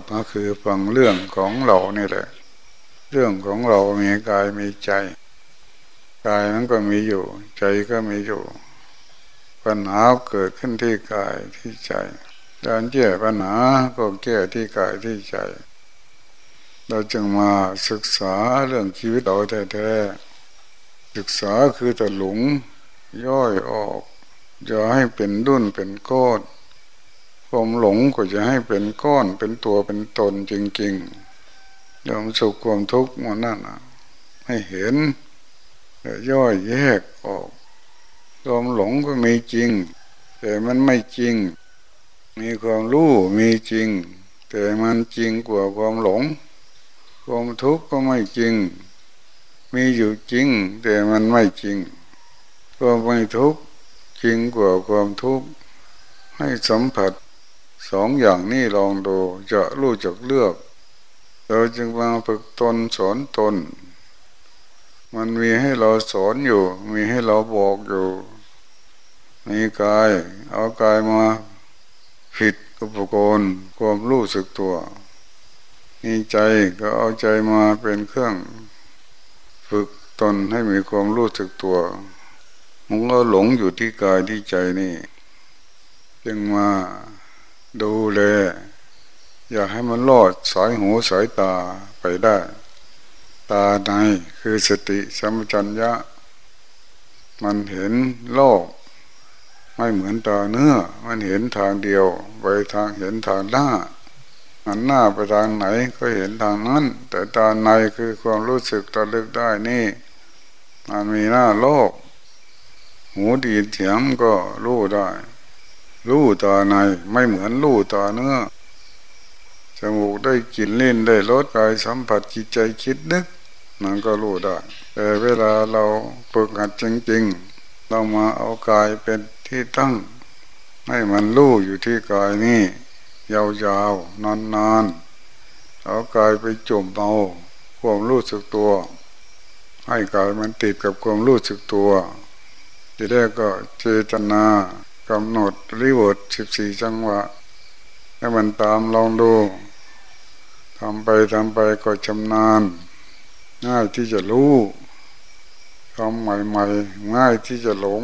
ำก็คือฟังเรื่องของเรานี่แหละ เรื่องของเรามีกายมีใจ กายนั้นก็มีอยู่ ใจก็มีอยู่ ปัญหาเกิดขึ้นที่กายที่ใจการแก้ปัญหาก็แก้ที่กายที่ใจ เราจึงมาศึกษาเรื่องชีวิตเราแท้ๆศึกษาคือตะหลุงย่อยออกจะให้เป็นดุนเป็นก้ ความหลงก็จะให้เป็นก้อนเป็นตัวเป็นตนจริงๆยอมสุขความทุกข์มันนั่นให้เห็นย่อยแยกออกความหลงก็มีจริง แต่มันไม่จริง มีความรู้มีจริง แต่มันจริงกว่าความหลง ความทุกข์ก็ไม่จริง มีอยู่จริง แต่มันไม่จริงความไม่ทุกข์จริงกว่าความทุกข์ให้สัมผัส สองอย่างนี้ลองดูจะรู้จักเลือก เราจึงมาฝึกตนสอนตน มันมีให้เราสอนอยู่ มีให้เราบอกอยู่มีกาย เอากายมาผิดอุปกรณ์ความรู้สึกตัวมีใจก็เอาใจมาเป็นเครื่อง ฝึกตนให้มีความรู้สึกตัวมันก็หลงอยู่ที่กายที่ใจนี่ จึงมา ดูแลอย่าให้มันรอดสายหูสายตาไปได้ ตาในคือสติสัมปชัญญะ มันเห็นโลก ไม่เหมือนตาเนื้อ มันเห็นทางเดียว ไปทางเห็นทางหน้าหันหน้าไปทางไหนก็เห็นทางนั้น แต่ตาในคือความรู้สึกตะลึกได้นี่ มันมีหน้าโลก หูดีเถียงก็รู้ได้ รู้ตาในไม่เหมือนรู้ตาเนื้อจมูกได้กลิ่นเล่นได้รสกายสัมผัสจิตใจคิดนึกมันก็รู้ได้ แต่เวลาเราฝึกหัดจริงๆ เรามาเอากายเป็นที่ตั้ง ให้มันรู้อยู่ที่กายนี่ยาวๆนานๆเอากายไปจุ่มเอาความรู้สึกตัว ให้กายมันติดกับความรู้สึกตัว ทีแรกก็เจตนา กำหนดริวดสิบสี่จังหวะ ให้มันตามลองดูทำไปทำไปก็ชำนาญ ง่ายที่จะรู้ทำใหม่ๆ ง่ายที่จะหลง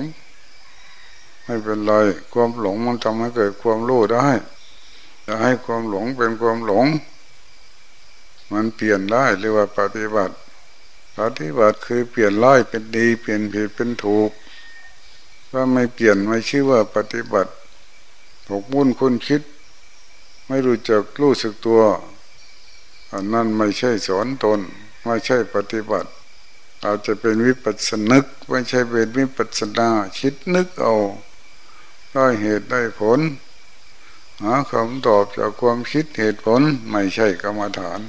ไม่เป็นไร ความหลงมันทำให้เกิดความรู้ได้จะให้ความหลงเป็นความหลง มันเปลี่ยนได้เรียกว่าปฏิบัติ ปฏิบัติคือเปลี่ยนร้ายเป็นดี เปลี่ยนผิดเป็นถูก ถ้าไม่เปลี่ยนไม่ชื่อว่าปฏิบัติถกมุ่นคุณคิด ไม่รู้จักรู้สึกตัวอันนั้นไม่ใช่สอนตน ไม่ใช่ปฏิบัติอาจจะเป็นวิปัสสนึกไม่ใช่เป็นวิปัสสนาคิดนึกเอาได้เหตุได้ผลหาคำตอบจากความคิดเหตุผลไม่ใช่กรรมฐาน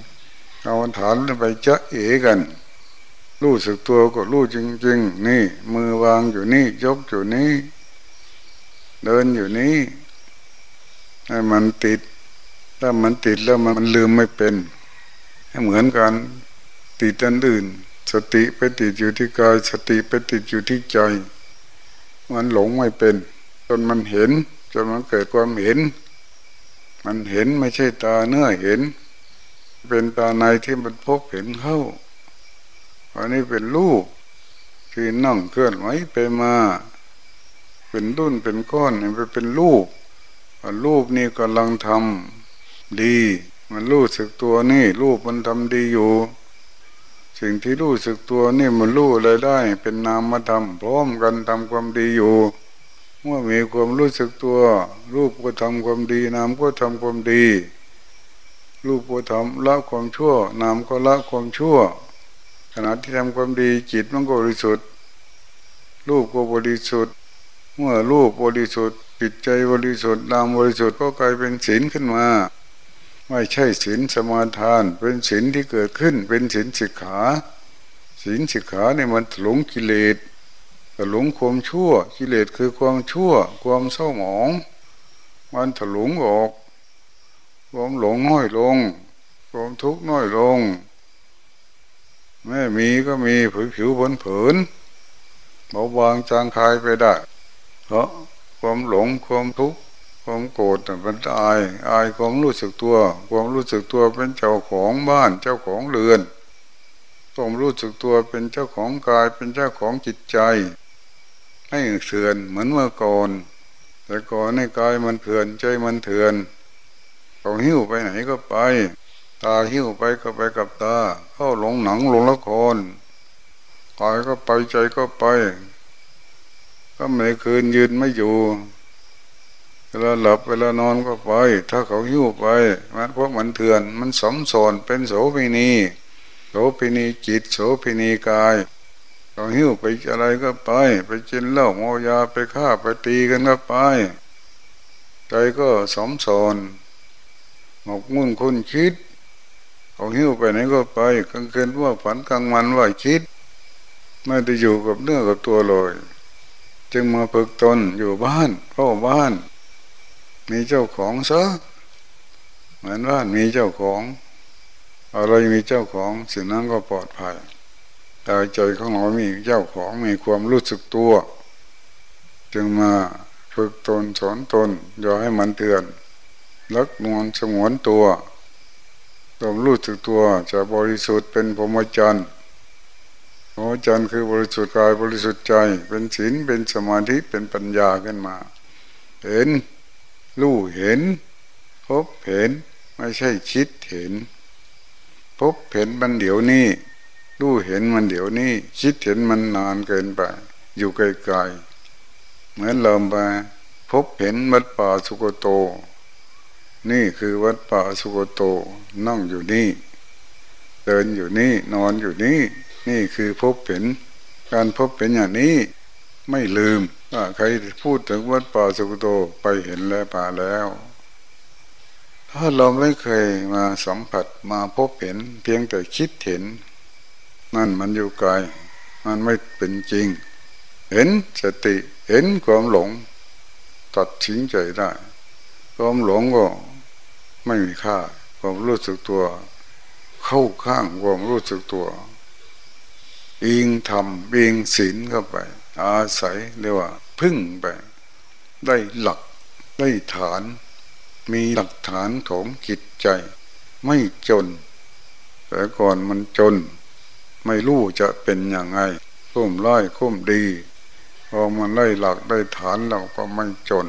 กรรมฐานไปจะเอกัน รู้สึกตัวก็รู้จริง ๆ นี่ มือวางอยู่นี่ ยกอยู่นี่ เดินอยู่นี่ให้มันติด ถ้ามันติดแล้วมันลืมไม่เป็น เหมือนกันติดอันอื่น สติไปติดอยู่ที่กาย สติไปติดอยู่ที่ใจ มันหลงไม่เป็น จนมันเห็น จนมันเกิดความเห็น มันเห็นไม่ใช่ตาเนื้อเห็น เป็นตาในที่มันพบเห็นเข้า อันนี้เป็นรูปที่นั่งเคลื่อนไหวไปมา เป็นดุนเป็นก้อนนี่เป็นรูปรูปนี่กำลังทำดี มันรู้สึกตัวนี่รูปมันทำดีอยู่ สิ่งที่รู้สึกตัวนี่มันรู้อะไรได้ เป็นนามธรรมพร้อมกันทำความดีอยู่เมื่อมีความรู้สึกตัว รูปก็ทำความดีนามก็ทำความดี รูปก็ทำละความชั่วนามก็ละความชั่ว ขณะที่ทำความดีจิตมันก็บริสุทธิ์รูปก็บริสุทธิ์ เมื่อรูปบริสุทธิ์จิตใจบริสุทธิ์นามบริสุทธิ์ก็กลายเป็นศีลขึ้นมา ไม่ใช่ศีลสมาทาน เป็นศีลที่เกิดขึ้น เป็นศีลสิกขาศีลสิกขาเนี่ยมันหลงกิเลสหลงความชั่วกิเลสคือความชั่ว ความเศร้าหมอง มันถลุงออกความหลงน้อยลง ความทุกข์น้อยลง แม่มีก็มีผิวผิวผนผืนเบาบางจางคายไปได้ เพราะความหลงความทุกข์คความโกรธมันอายอายความรู้สึกตัว ความรู้สึกตัวเป็นเจ้าของบ้านเจ้าของเรือนความรู้สึกตัวเป็นเจ้าของกายเป็นเจ้าของจิตใจ ให้เถื่อนเหมือนเมื่อก่อน แต่ก่อนในกายมันเถื่อนใจมันเถื่อนเขาหิ้วไปไหนก็ไป ตาหิ้วไปก็ไปกับตา เข้าหลงหนังหลงละครกายก็ไปใจก็ไป ก็ไม่คืนยืนไม่อยู่ เวลาหลับเวลานอนก็ไป ถ้าเขาหิ้วไปมันพราะมันเถื่อนมันสมสนเป็นโสเภณีโสเภณีจิตโสเภณีกายเขาหิ้วไปอะไรก็ไป ไปกินเหล้าโมยาไปฆ่าไปตีกันก็ไป ใจก็สมสนหมกมุ่นคุณคิด เขาหิ้วไปไหนก็ไปกลางคืนว่าฝันกลางวันว่าคิด ไม่ได้อยู่กับเนื้อกับตัวเลย จึงมาฝึกตนอยู่บ้านเข้าบ้าน มีเจ้าของซะเหมือนว่ามีเจ้าของ อะไรมีเจ้าของสิ่งนั้นก็ปลอดภัยแต่ใจของเรามีเจ้าของมีความรู้สึกตัว จึงมาฝึกตนสอนตนอย่าให้มันเตือนรักนวลสงวนตัว ความรู้สึกตัวจะบริสุทธิ์เป็นพรหมจรรย์พรหมจรรย์คือบริสุทธิ์กายบริสุทธิ์ใจ เป็นศีลเป็นสมาธิเป็นปัญญาขึ้นมา เห็นรู้เห็น พบเห็นไม่ใช่คิดเห็น พบเห็นมันเดี๋ยวนี้รู้เห็นมันเดี๋ยวนี้ คิดเห็นมันนานเกินไป อยู่ไกลๆเหมือนเราไปพบเห็นมัดป่าสุโกโต นี่คือวัดป่าสุโกโตนั่งอยู่นี่ เดินอยู่นี่นอนอยู่นี่ นี่คือพบเห็น การพบเห็นอย่างนี้ไม่ลืมว่าใครพูดถึงวัดป่าสุโกโตไปเห็นแล้วป่าแล้ว ถ้าเราไม่เคยมาสัมผัสมาพบเห็น เพียงแต่คิดเห็น นั่นมันอยู่ไกลมันไม่เป็นจริง เห็นสติเห็นความหลงตัดสินใจได้ ความหลงก็ไม่มีค่าความรู้สึกตัว เข้าข้างความรู้สึกตัว อิงทำอิงศีลเข้าไป อาศัยเรียกว่า พึ่งไป ได้หลักได้ฐาน มีหลักฐานของจิตใจ ไม่จน แต่ก่อนมันจน ไม่รู้จะเป็นอย่างไงคุ้มร้ายคุ้มดีพอมันได้หลักได้ฐานเราก็ไม่จน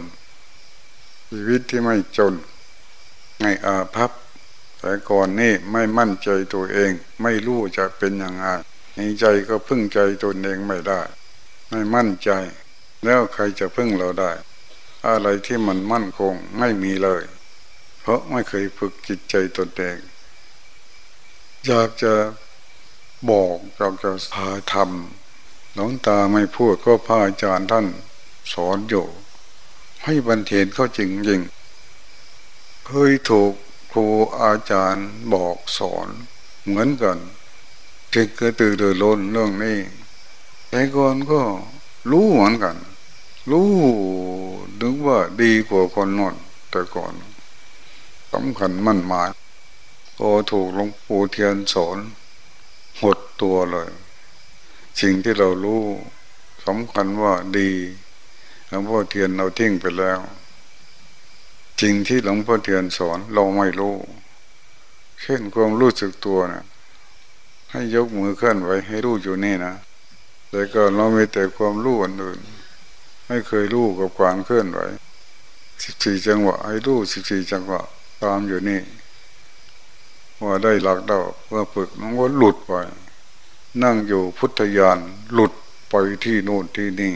ชีวิตที่ไม่จนในอาภัพแต่ก่อนนี่ไม่มั่นใจตัวเอง ไม่รู้จะเป็นยังไงในใจก็พึ่งใจตัวเองไม่ได้ ไม่มั่นใจ แล้วใครจะพึ่งเราได้ อะไรที่มันมั่นคงไม่มีเลย เพราะไม่เคยฝึกจิตใจตนเองอยากจะบอกอยากจะพาทำหลวงตาไม่พูดก็พาอาจารย์ท่านสอนอยู่ ให้บันเทนเขาจริงจริงเคยถูกครูอาจารย์บอกสอนเหมือนกันจึงเกิดตื่นเดือดร้นเรื่องนี้แต่ก่อนก็รู้เหมือนกัน รู้นึกว่าดีกว่าคนนอนแต่ก่อนสำคัญมั่นหมายพอถูกหลวงปู่เทียนสอนหดตัวเลย สิ่งที่เรารู้สำคัญว่าดี หลวงพ่อเทียนเราทิ้งไปแล้วจริงที่หลวงพ่อเทียนสอนเราไม่รู้เช่นความรู้สึกตัวนะให้ยกมือเคลื่อนไหวให้รู้อยู่นี่นะแต่ก็เรามีแต่ความรู้อันอื่น ไม่เคยรู้กับความเคลื่อนไหวสิบสี่จังหวะให้รู้สิบสี่จังหวะตามอยู่นี่ว่าได้หลักเดาเมื่อฝึกมันก็หลุดไป นั่งอยู่พุทธยานหลุดไปที่โน่นที่นี่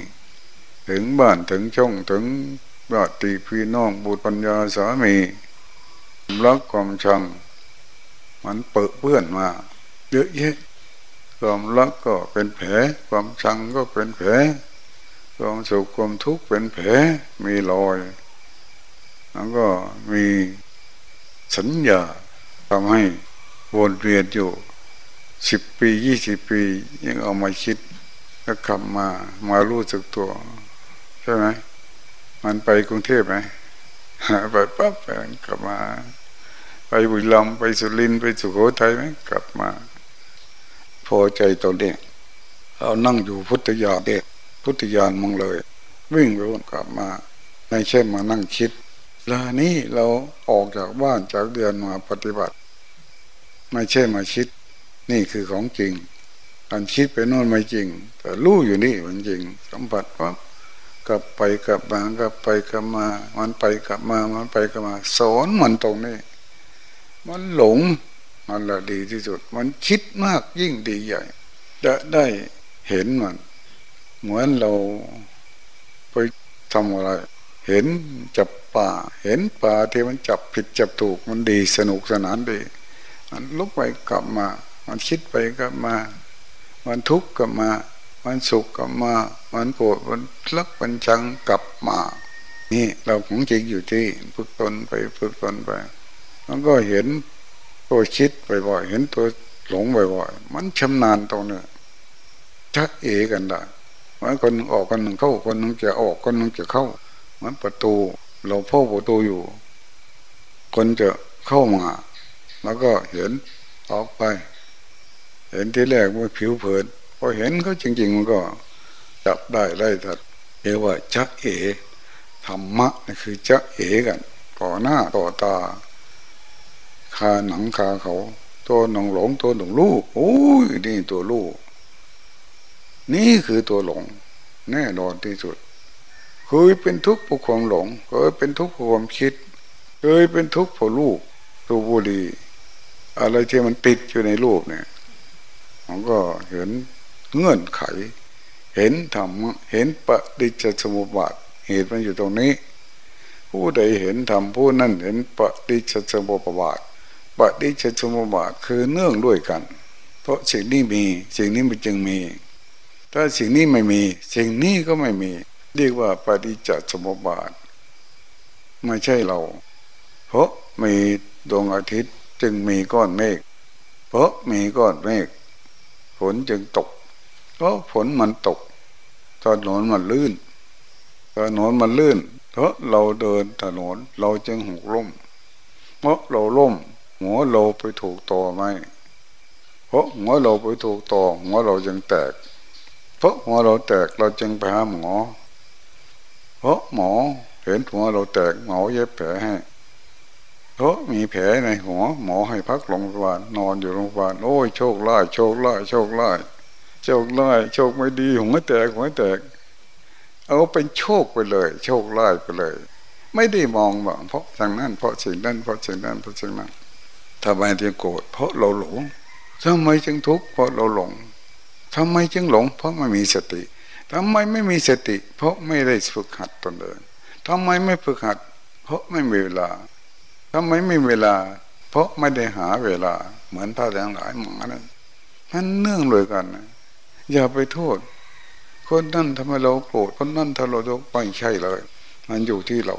ถึงบ้านถึงช่องถึงญาติพี่น้องบุตรปัญญาสามีรักความชัง มันเปิดเพื่อนมาเยอะแยะความรักก็เป็นแผลความชังก็เป็นแผลความสุขความทุกข์เป็นแผลมีรอย แล้วก็มีสัญญาทำให้วนเวียนอยู่สิบปียี่สิบปี ยังเอามาคิดก็กลับมามารู้สึกตัว ใช่ไหมมันไปกรุงเทพไหมไปปั๊บกลับมา ไปบุรีรัมย์ไปสุรินทร์ไปสุโขทัยไหมกลับมา พอใจตัวเด็กเรานั่งอยู่พุทธยาเด็กพุทธยานมองเลย วิ่งไปวนกลับมาไม่ใช่มานั่งคิดลานี้เราออกจากบ้านจากเดือนมาปฏิบัติ ไม่ใช่มาคิด นี่คือของจริงการคิดไปโน่นไม่จริง แต่รู้อยู่นี่มันจริง สัมผัสปั๊บ กลับไปกลับมากลับไปกลับมา มันไปกลับมา มันไปกลับมาสอนมันตรงนี้ มันหลงมันละดีที่สุด มันคิดมากยิ่งดีใหญ่ จะได้เห็นมัน เหมือนเราไปทำอะไร เห็นจับป่า เห็นป่าที่มันจับผิดจับถูกมันดีสนุกสนานดี มันลุกไปกลับมา มันคิดไปกลับมา มันทุกข์กลับมา มันสุขกลับมา มันโกรธมันลักมันชังกลับมา นี่เราของจริงอยู่ที่ฝึกตนไปฝึกตนไป มันก็เห็นตัวคิดบ่อยๆเห็นตัวหลงบ่อยๆมันชำนาญตรงนี้ชักเอกันได้มันคนออกคนหนึ่งเข้าคนหนึ่งจะออกคนหนึ่งจะเข้ามันประตูเราพ่อประตูอยู่ คนจะเข้ามา แล้วก็เห็นออกไป เห็นที่แรกว่าผิวเผินพอเห็นเขาจริง ๆ มันก็ จับได้ไล่ถัดเรียกว่าจักเอธรรมะนี่คือจักเอกันต่อหน้าต่อตาคาหนังคาเขา ตัวหนองหลงตัวหนองลูกโอ้ยนี่ตัวลูก นี่คือตัวหลง แน่นอนที่สุดเคยเป็นทุกข์เพราะความหลงเคยเป็นทุกข์เพราะความคิดเคยเป็นทุกข์เพราะลูกตัวบุรีอะไรที่มันติดอยู่ในรูปเนี่ยมันก็เห็นเงื่อนไข เห็นธรรมเห็นปฏิจจสมุปบาทเหตุมันอยู่ตรงนี้ ผู้ใดเห็นธรรมผู้นั้นเห็นปฏิจจสมุปบาทปฏิจจสมุปบาทคือเนื่องด้วยกัน เพราะสิ่งนี้มีสิ่งนี้มันจึงมี ถ้าสิ่งนี้ไม่มี สิ่งนี้ก็ไม่มี เรียกว่าปฏิจจสมุปบาทไม่ใช่เรา เพราะมีดวงอาทิตย์จึงมีก้อนเมฆเพราะมีก้อนเมฆฝนจึงตก เพราะฝนมันตกถนนมันลื่นถนนมันลื่น เพราะเราเดินถนนเราจึงหกล้ม เพราะเราล้ม หัวเราไปถูกต่อไหมเพราะหัวเราไปถูกต่อหัวเราจึงแตก เพราะหัวเราแตกเราจึงไปหาหมอ เพราะหมอเห็นหัวเราแตกหมอเย็บแผลให้เพราะมีแผลในหัวหมอให้พักโรงพยาบาลนอนอยู่โรงพยาบาลโอ้ยโชคร้ายโชคร้ายโชคร้าย โชคร้ายโชคไม่ดีหัวแตกหัวแตก เอาเป็นโชคไปเลย โชคร้ายไปเลย ไม่ได้มองว่าเพราะสิ่งนั้นเพราะสิ่งนั้นเพราะสิ่งนั้นเพราะสิ่งนั้นทำไมจึงโกรธเพราะเราหลงทำไมจึงทุกข์เพราะเราหลงทำไมจึงหลง เพราะไม่มีสติทำไมไม่มีสติ เพราะไม่ได้ฝึกหัดตนเองทำไมไม่ฝึกหัด เพราะไม่มีเวลาทำไมไม่มีเวลา เพราะไม่ได้หาเวลา เหมือนท่าแรงหลายหมานะมันเนื่องเลยกันนะ อย่าไปโทษ คนนั่นทำไมเราโกรธคนนั่นทำเราทุกไม่ใช่เลย มันอยู่ที่เรา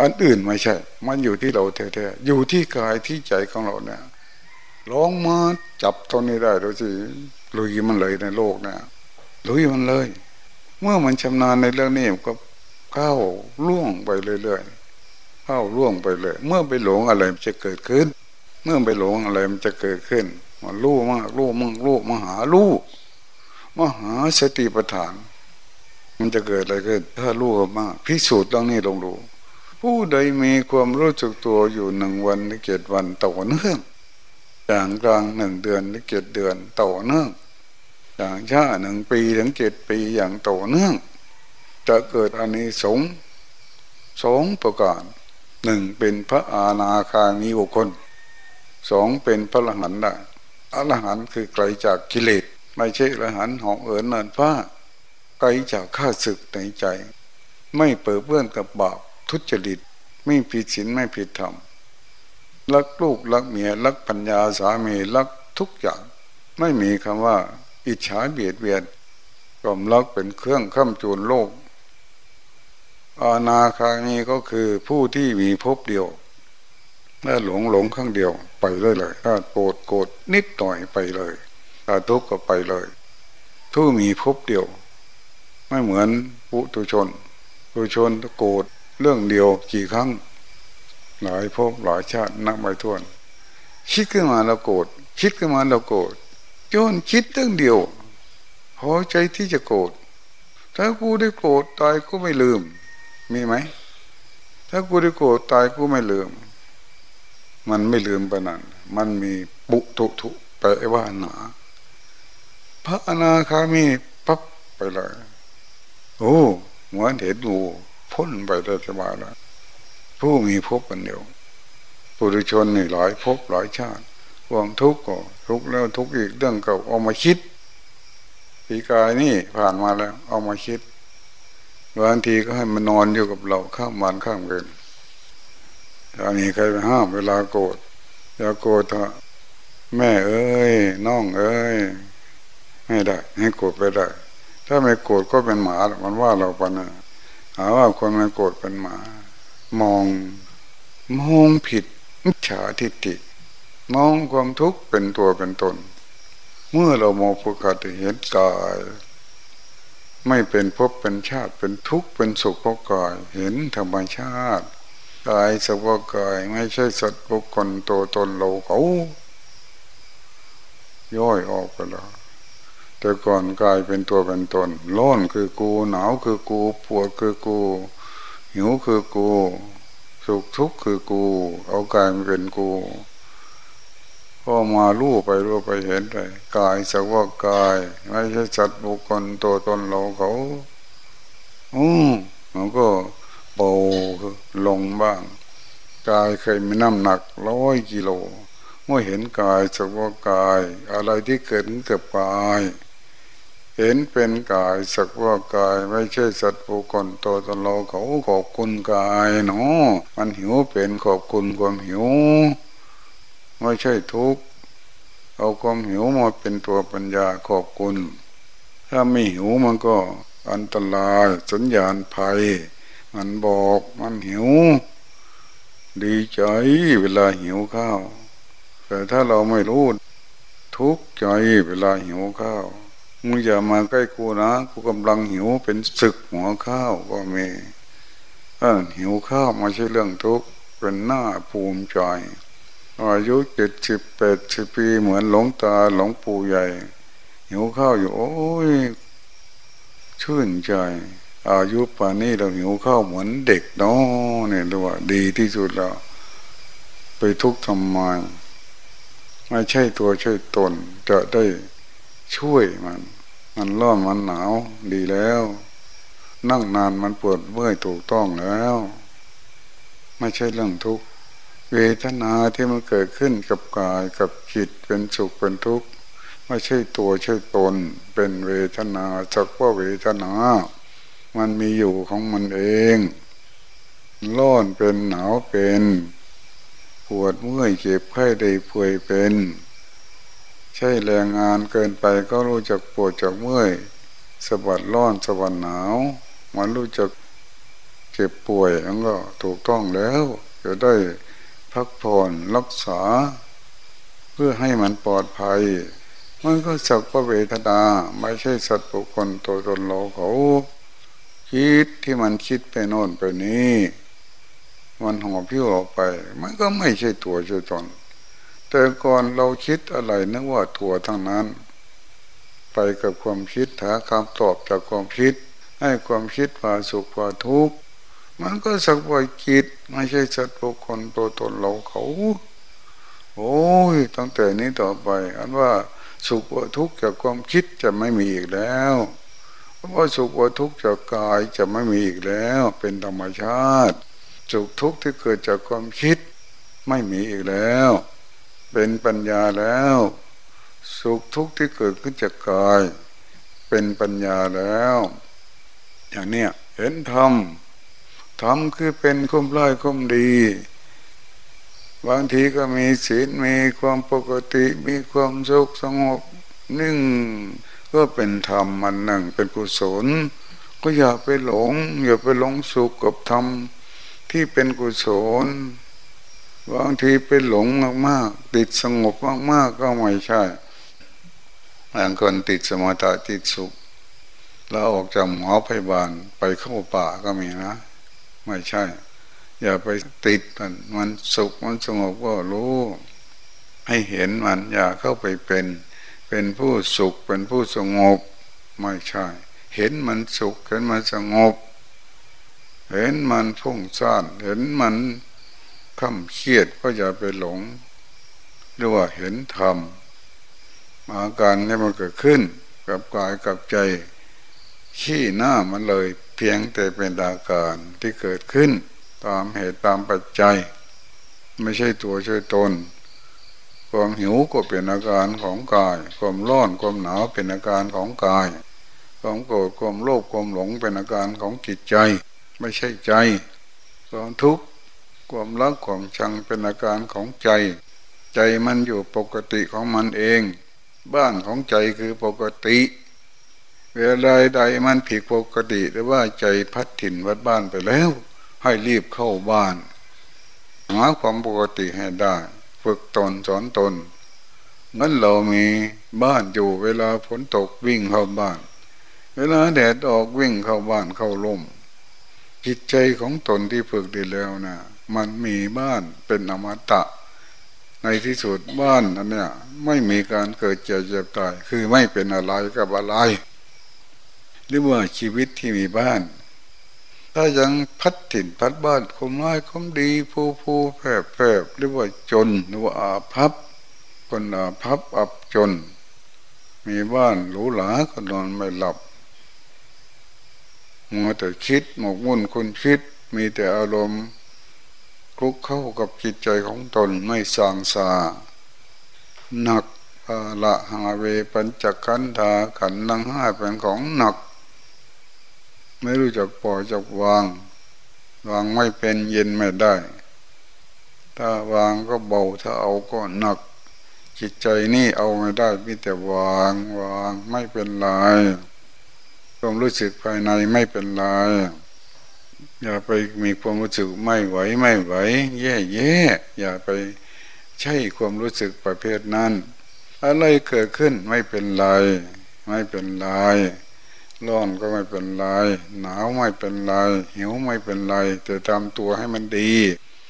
อันอื่นไม่ใช่ มันอยู่ที่เราแท้ๆอยู่ที่กายที่ใจของเราเนี่ยลองมาจับตรงนี้ได้ดูสิลุยมันเลยในโลกเนะลุยมันเลย เมื่อมันชำนาญในเรื่องนี้ก็เข้าล่วงไปเรื่อยๆเข้าล่วงไปเลย เมื่อไปหลงอะไรมันจะเกิดขึ้น เมื่อไปหลงอะไรมันจะเกิดขึ้นมันรู้มากรู้มากรู้มหารู้ มหาสติปัฏฐาน มันจะเกิดอะไรขึ้นถ้ารู้มากพิสูจน์เรื่องนี้ลงดู ผู้ใดมีความรู้สึกตัวอยู่หนึ่งวันหรือเจ็ดวันต่อเนื่องอย่างกลางหนึ่งเดือนหรือเจ็ดเดือนต่อเนื่องอย่างชาหนึ่งปีถึงเจ็ดปีอย่างต่อเนื่อง จะเกิดอันนี้สงสองประการหนึ่งเป็นพระอาณาคามีบุคคลสองเป็นพระอรหันต์ได้อรหันต์คือไกลจากกิเลส ไม่ใช่อรหันหองเอิญนินฟ้าไกลจากข้าศึกในใจ ไม่เปิดเปื้อนกับบาปทุจริต ไม่ผิดศีลไม่ผิดธรรมรักลูกรักเมียรักปัญญาสามีรักทุกอย่าง ไม่มีคำว่า อิจฉาเบียดเบียนความรักเป็นเครื่องข้ามจูนโลก อาณาคามีก็คือผู้ที่มีพบเดียวถ้าหลงหลงข้างเดียวไปเลยเลยถ้าโกรธโกรธนิดหน่อยไปเลย ถ้าทุกข์ก็ไปเลยทู่มีพบเดียว ไม่เหมือนปุถุชนปุถุชนโกรธเรื่องเดียวกี่ครั้ง หลายพบหลายชาตินับไม่ถ้วน คิดขึ้นมาเราโกรธคิดขึ้นมาเราโกรธจนคิดเรื่องเดียวพอใจที่จะโกรธถ้ากูได้โกรธตายก็ไม่ลืม มีไหม ถ้ากูได้โกรธตายกูไม่ลืม มันไม่ลืมปนั้นมันมีปุถุทุแปลว่าหนา พระอนาคามีปั๊บไปเลยโอ้เหมือนเห็นงูพ้นไปได้สบายแล้วผู้มีภพกันเดียวปุถุชนนี่หลายภพหลายชาติความทุกข์ก็ทุกข์แล้วทุกข์อีกเรื่องเก่าเอามาคิดปีกายนี่ผ่านมาแล้ว เอามาคิดบางทีก็ให้มันนอนอยู่กับเราข้ามวันข้ามคืนอย่ามีใครไปห้ามเวลาโกรธอย่าโกรธเถอะแม่เอ้ยน้องเอ้ย ไม่ได้ ให้โกรธไปได้ ถ้าไม่โกรธก็เป็นหมามันว่าเราปนะหาว่าคนไม่โกรธเป็นหมา มอง มองผิดมิจฉาทิฏฐิมองความทุกข์เป็นตัวเป็นตน เมื่อเรามองภูคติเห็นกาย ไม่เป็นภพเป็นชาติเป็นทุกข์เป็นสุขเพราะกาย เห็นธรรมชาติกายสภาวกายไม่ใช่สัตว์บุคคลตัวตนเราเขาย่อยออกไปแล้ว แต่ก่อนกายเป็นตัวเป็นตน ร้อนคือกู หนาวคือกู ปวดคือกู หิวคือกู สุขทุกข์คือกู เอากายมาเป็นกู ก็มาลู่ไปรู้ไปเห็นไปกายสักว่ากาย ไม่ใช่สัตว์บุคคลตัวตนเราเขา อืมมันก็เบาลงบ้าง กายเคยมีน้ำหนักร้อยกิโลเมื่อเห็นกายสักว่ากาย อะไรที่เกิดกับกาย เห็นเป็นกายสักว่ากายไม่ใช่สัตว์บุคคลตัวตนเราเขาขอบคุณกายเนาะมันหิวเป็นขอบคุณความหิว ไม่ใช่ทุกข์เอาความหิวมาเป็นตัวปัญญาขอบคุณ ถ้าไม่หิวมันก็อันตรายสัญญาณภัย มันบอกมันหิว ดีใจเวลาหิวข้าว แต่ถ้าเราไม่รู้ทุกข์ใจเวลาหิวข้าว มึงอย่ามาใกล้กูนะกูกำลังหิวเป็นศึกหัวข้าวก็มีเออหิวข้าวม่ใช่เรื่องทุกข์เป็นหน้าภูมิใจอายุเจ็ดสิบแปดสิบปีเหมือนหลงตาหลงปู่ใหญ่ หิวข้าวอยู่ โอ้ย ชื่นใจ อายุป่านนี้เราหิวข้าวเหมือนเด็กนาะเนี่ยดูว่า ดีที่สุดแล้วไปทุกข์ทำไมไม่ใช่ตัวใช่ตนจะได้ ช่วยมัน มันร้อนมันหนาวดีแล้ว นั่งนานมันปวดเมื่อยถูกต้องแล้ว ไม่ใช่เรื่องทุกข์เวทนาที่มันเกิดขึ้นกับกายกับจิตเป็นสุขเป็นทุกข์ไม่ใช่ตัวใช่ตน เป็นเวทนาจักว่าเวทนา มันมีอยู่ของมันเองร้อนเป็นหนาวเป็น ปวดเมื่อยเจ็บไข้ได้ป่วยเป็น ใช่แรงงานเกินไปก็รู้จักปวดจากเมื่อยสะบัดร้อนสะบัดหนาว มันรู้จักเจ็บป่วยมันก็ถูกต้องแล้วจะได้พักผ่อนรักษา เพื่อให้มันปลอดภัย มันก็สักว่าเวทนาไม่ใช่สัตว์บุคคลตัวตนเราเขาคิดที่มันคิดไปโน่นไปนี้ มันหอบพิ้วออกไป มันก็ไม่ใช่ตัวใช่ตน แต่ก่อนเราคิดอะไรนึกว่าตัวทั้งนั้น ไปกับความคิดหาคำตอบจากความคิด ให้ความคิดพาสุขพาทุกข์มันก็สักว่าจิตไม่ใช่สัตว์บุคคลตัวตนเราเขา โอ้ยตั้งแต่นี้ต่อไป อันว่าสุขว่าทุกข์จากความคิดจะไม่มีอีกแล้วว่าสุขว่าทุกข์จากกายจะไม่มีอีกแล้ว เป็นธรรมชาติ สุขทุกข์ที่เกิดจากความคิดไม่มีอีกแล้ว เป็นปัญญาแล้ว สุขทุกข์ที่เกิดขึ้นจากกาย เป็นปัญญาแล้ว อย่างเนี้ยเห็นธรรมธรรมคือเป็นคุ้มร้ายคุ้มดี บางทีก็มีศีลมีความปกติมีความสุขสงบนิ่งก็เป็นธรรมมันหนึ่งเป็นกุศล ก็อย่าไปหลง อย่าไปหลงสุขกับธรรมที่เป็นกุศล บางทีไปหลงมากๆติดสงบมากๆก็ไม่ใช่บางคนติดสมาธิติดสุข แล้วออกจากหมอพยาบาลไปเข้าป่าก็มีนะ ไม่ใช่ อย่าไปติดมันมันสุขมันสงบก็รู้ ให้เห็นมันอย่าเข้าไปเป็น เป็นผู้สุขเป็นผู้สงบ ไม่ใช่ เห็นมันสุขเห็นมันสงบ เห็นมันฟุ้งซ่านเห็นมัน คำเครียดก็อย่าไปหลง หรือว่าเห็นธรรมอาการที่มันเกิดขึ้น กับกายกับใจ ขี้หน้ามันเลย เพียงแต่เป็นอาการที่เกิดขึ้น ตามเหตุตามปัจจัย ไม่ใช่ตัวช่วยตน ความหิวก็เป็นอาการของกาย ความร้อนความหนาวเป็นอาการของกาย ความโกรธความโลภความหลงเป็นอาการของจิตใจ ไม่ใช่ใจความทุกข์ ความรักความชังเป็นอาการของใจ ใจมันอยู่ปกติของมันเอง บ้านของใจคือปกติ เวลาใดมันผิดปกติหรือว่าใจพัดถิ่นวัดบ้านไปแล้ว ให้รีบเข้าบ้านหาความปกติให้ได้ ฝึกตนสอนตนงั้นเรามีบ้านอยู่เวลาฝนตกวิ่งเข้าบ้าน เวลาแดดออกวิ่งเข้าบ้านเข้าร่มจิตใจของตนที่ฝึกดีแล้วนะ มันมีบ้านเป็นอมตะ ในที่สุดบ้านอันเนี้ยไม่มีการเกิดเจ็บเจ็บตาย คือไม่เป็นอะไรกับอะไรหรือว่าชีวิตที่มีบ้าน ถ้ายังพัดถิ่นพัดบ้านคมร้ายคมดีผู้ผู้แผลแผลหรือว่าจนหรือว่าอาภัพคนอาภัพอับจน มีบ้านหรูหราก็นอนไม่หลับมัวแต่คิดหมกมุ่นคนคิดมีแต่อารมณ์ ลุกเข้ากับจิตใจของตนไม่สางสาหนักละหาเวปัญจขันธาขันนังห้าเป็นของหนัก ไม่รู้จักปล่อยจักวาง วางไม่เป็นเย็นไม่ได้ ถ้าวางก็เบาถ้าเอาก็หนัก จิตใจนี่เอาไม่ได้มีแต่วางวางไม่เป็นไรความรู้สึกภายในไม่เป็นไร อย่าไปมีความรู้สึกไม่ไหวไม่ไหว แย่แย่อย่าไปใช่ความรู้สึกประเภทนั้น อะไรเกิดขึ้นไม่เป็นไร ไม่เป็นไรร้อนก็ไม่เป็นไร หนาวไม่เป็นไร หิวไม่เป็นไร แต่ทำตัวให้มันดี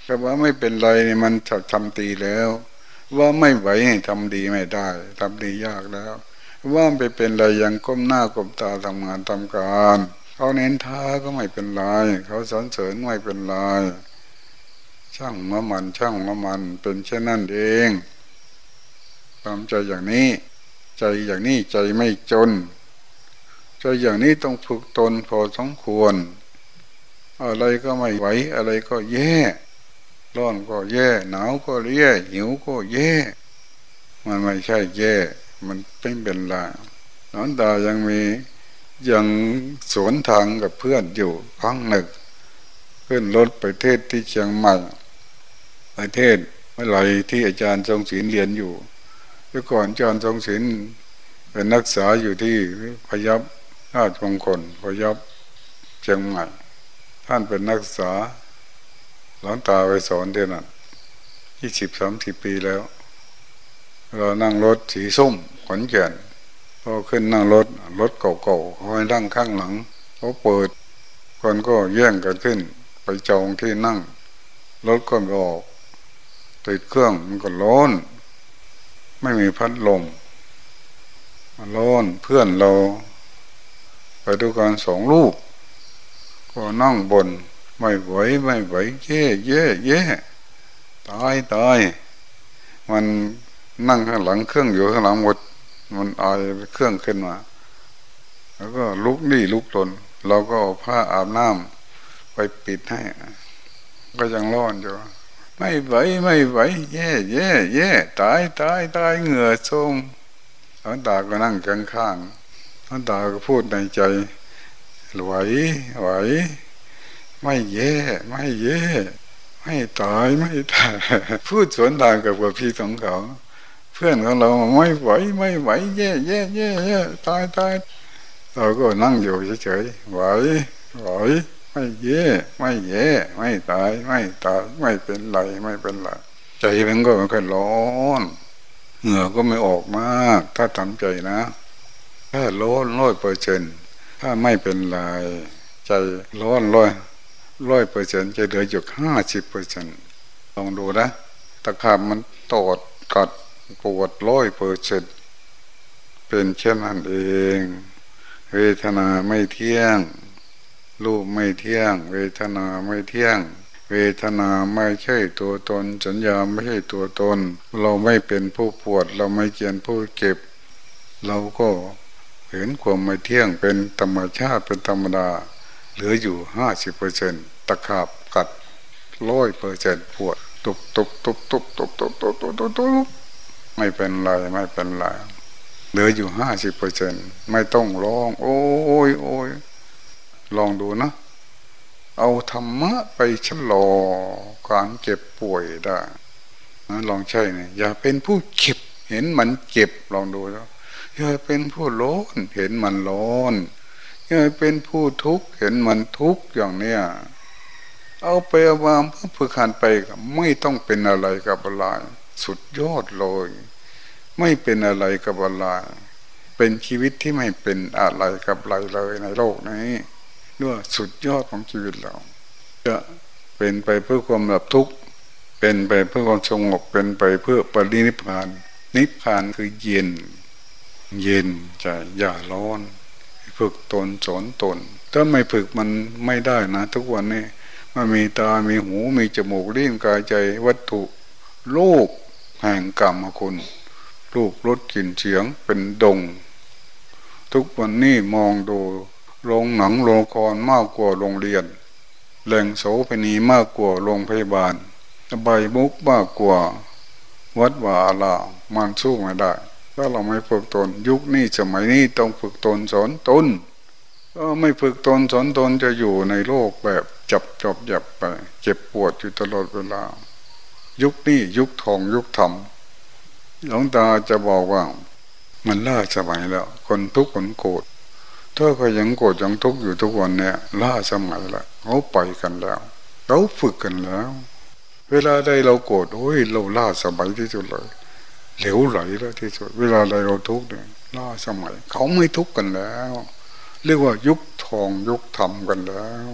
แต่ว่าไม่เป็นไรนี่มันทำตีแล้ว ว่าไม่ไหวทำดีไม่ได้ทำดียากแล้ว ว่าไปเป็นไรยังก้มหน้าก้มตาทำงานทำการ เขาเน้นท่าก็ไม่เป็นไรเขาสอนเสริญไม่เป็นไรช่างมะมันช่างมะมันเป็นเช่นนั้นเองความใจอย่างนี้ ใจอย่างนี้ใจไม่จน ใจอย่างนี้ต้องฝึกตนพอสมควร อะไรก็ไม่ไหวอะไรก็แย่ร้อนก็แย่ หนาวก็แย่หิวก็แย่ มันไม่ใช่แย่ มันเป็นเป็นไรนอนตายังมี ยังสวนทางกับเพื่อนอยู่ครั้งหนึ่งขึ้นรถไปเทศที่เชียงใหม่ไปเทศเมื่อไรที่อาจารย์ทรงศิลเรียนอยู่แต่ก่อนอาจารย์ทรงศิลเป็นนักศึกษาอยู่ที่พยับราชมงคลพยับเชียงใหม่ ท่านเป็นนักศึกษาหลังตาไปสอนเท่านั้นยี่สิบสามสิบปีแล้ว เรานั่งรถสีส้มขนแก่น พอขึ้นนั่งรถรถเก่าๆคอยนั่งข้างหลังเขาเปิด คนก็แย่งกันขึ้น ไปจองที่นั่งรถก็ไม่ออกติดเครื่องมันก็ร้อนไม่มีพัดลมมันร้อนเพื่อนเรา ไปดูการสองลูก ก็นั่งบน ไม่ไหวไม่ไหวเย่เย่เย่ตายตายมันนั่งข้างหลังเครื่องอยู่ข้างหลังหมด มันอายเครื่องขึ้นมา แล้วก็ลุกนี่ลุกตน เราก็เอาผ้าอาบน้ำไปปิดให้ ก็ยังร้อนอยู่ไม่ไหวไม่ไหวแย่แย่แย่ตายตายตายเหงื่อส้มหลวงตาก็นั่งข้างข้างหลวงตาก็พูดในใจไหวไหวไม่แย่ไม่แย่ไม่ตายไม่ตายพูดสวนทางกับพี่สองเขา พื่อนของเราไม่ไหวไม่ไหวแย่แย่แย่แย่ตายตายเราก็นั่งอยู่เฉยๆไหวไหวไม่แย่ไม่แย่ไม่ตายไม่ตายไม่เป็นไรไม่เป็นไรใจมันก็ไม่ค่อยร้อนเหงื่อก็ไม่ออกมาก ถ้าทำใจนะ ถ้าร้อนร้อยเปอร์เซ็นถ้าไม่เป็นไรใจร้อนร้อยร้อยเปอร์เซ็นจะเหลืออยู่ห้าสิบเปอร์เซ็นลองดูนะตะขาบมันตอดกัด ปวดร้อยเปอร์เซ็นเป็นเช่นนั้นเอง เวทนาไม่เที่ยง รูปไม่เที่ยง เวทนาไม่เที่ยง เวทนาไม่ใช่ตัวตน สัญญาไม่ใช่ตัวตน เราไม่เป็นผู้ปวด เราไม่เกียนผู้เก็บ เราก็เห็นความไม่เที่ยงเป็นธรรมชาติเป็นธรรมดา เหลืออยู่ห้าสิบเปอร์เซ็นตะขาบกัดร้อยเปอร์เซ็นปวดตุกตุกตุกตุกตุกตุกตุกตุกตุกตุก ไม่เป็นไรไม่เป็นไรเหลืออยู่ห้าสิบเปอร์เซ็นไม่ต้องร้อง โอ้ยโอ้ยลองดูนะ เอาธรรมะไปชะลอการเจ็บป่วยได้นะลองใช่เนี่ยอย่าเป็นผู้เจ็บเห็นมันเจ็บลองดูแล้วอย่าเป็นผู้ร้อนเห็นมันร้อนอย่าเป็นผู้ทุกข์เห็นมันทุกข์อย่างเนี้ยเอาไปเอามาเพื่อฝึกหันไปไม่ต้องเป็นอะไรกับอะไร สุดยอดเลย ไม่เป็นอะไรกับอะไรเป็นชีวิตที่ไม่เป็นอะไรกับอะไรเลยในโลกนี้ด้วยสุดยอดของชีวิตเราจะเป็นไปเพื่อความหลับทุกข์เป็นไปเพื่อความสงบเป็นไปเพื่อปรินิพาน นิพพานคือเย็น เย็นใจอย่าร้อน ฝึกตนสอนตน ถ้าไม่ฝึกมันไม่ได้นะ ทุกวันนี้มันมีตา มีหู มีจมูกลิ้นกายใจวัตถุ โลกแห่งกรรมคุณรูปรสกลิ่นเสียงเป็นดง ทุกวันนี้มองดูโรงหนังโรงครมากกว่าโรงเรียนแหล่งโสเภณีมากกว่าโรงพยาบาลใบมุกมากกว่า วัดวาลามันสู้ไม่ได้ ถ้าเราไม่ฝึกตน ยุคนี้สมัยนี้ต้องฝึกตนสอนตนก็ไม่ฝึกตนสอนตนจะอยู่ในโลกแบบจับจบหยับไป เจ็บปวดอยู่ตลอดเวลา ยุคนี้ยุคทองยุคธรรมหลวงตาจะบอกว่า มันล่าสมัยแล้ว คนทุกข์คนโกรธถ้าเขายังโกรธยังทุกข์อยู่ทุกวันเนี่ยล่าสมัยละเขาไปกันแล้วเขาฝึกกันแล้ว เวลาใดเราโกรธโอ้ยเราล่าสมัยที่สุดเลยเหลวไหลแล้วที่สุด เวลาใดเราทุกข์เนี่ยล่าสมัย เขาไม่ทุกข์กันแล้ว เรียกว่ายุคทองยุคธรรมกันแล้ว